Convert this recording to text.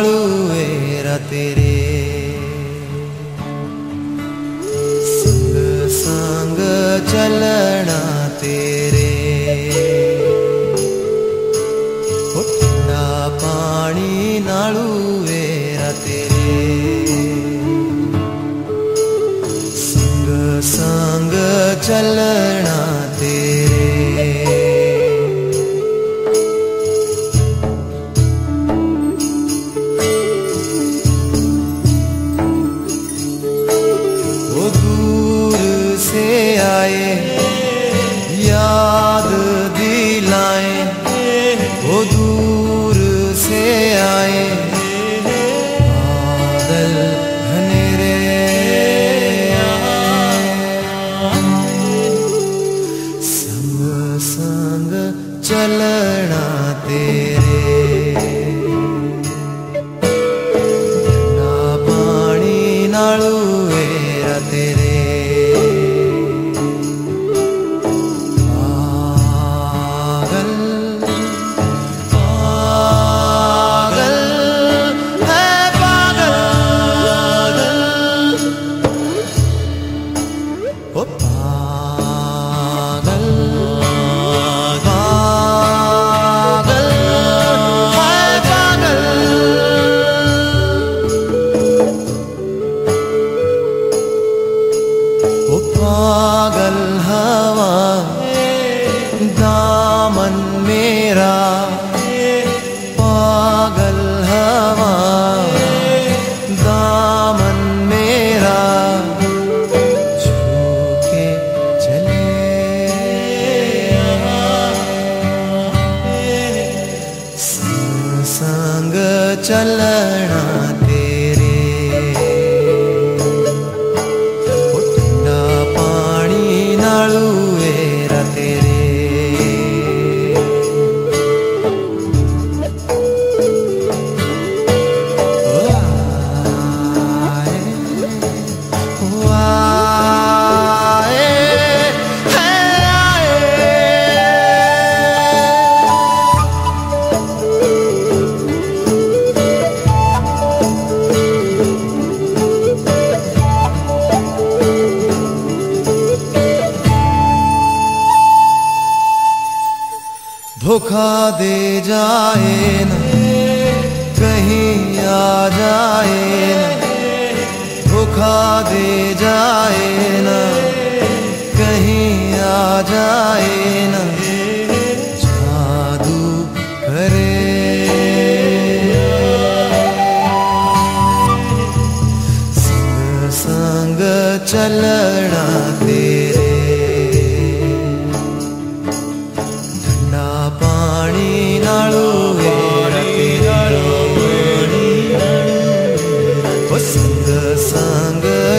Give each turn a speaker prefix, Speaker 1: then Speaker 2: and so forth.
Speaker 1: ಬಾಳು ಏರ ತೆರೆ ಸಂಗ ಸಂಗ ಚಲಣ ತೆರೆ ಹುಟ್ಟಾ ಪಾಣಿ ನಾಳು ಏರ ತೆರೆ ಸಂಗ ಸಂಗ ಚಲಣ णाते चलना धोखा दे जाए न, कहीं आ जाए न, धोखा दे जाए न, कहीं आ जाए न, जादू करे। संग संग चलना तेरे ङ्गलना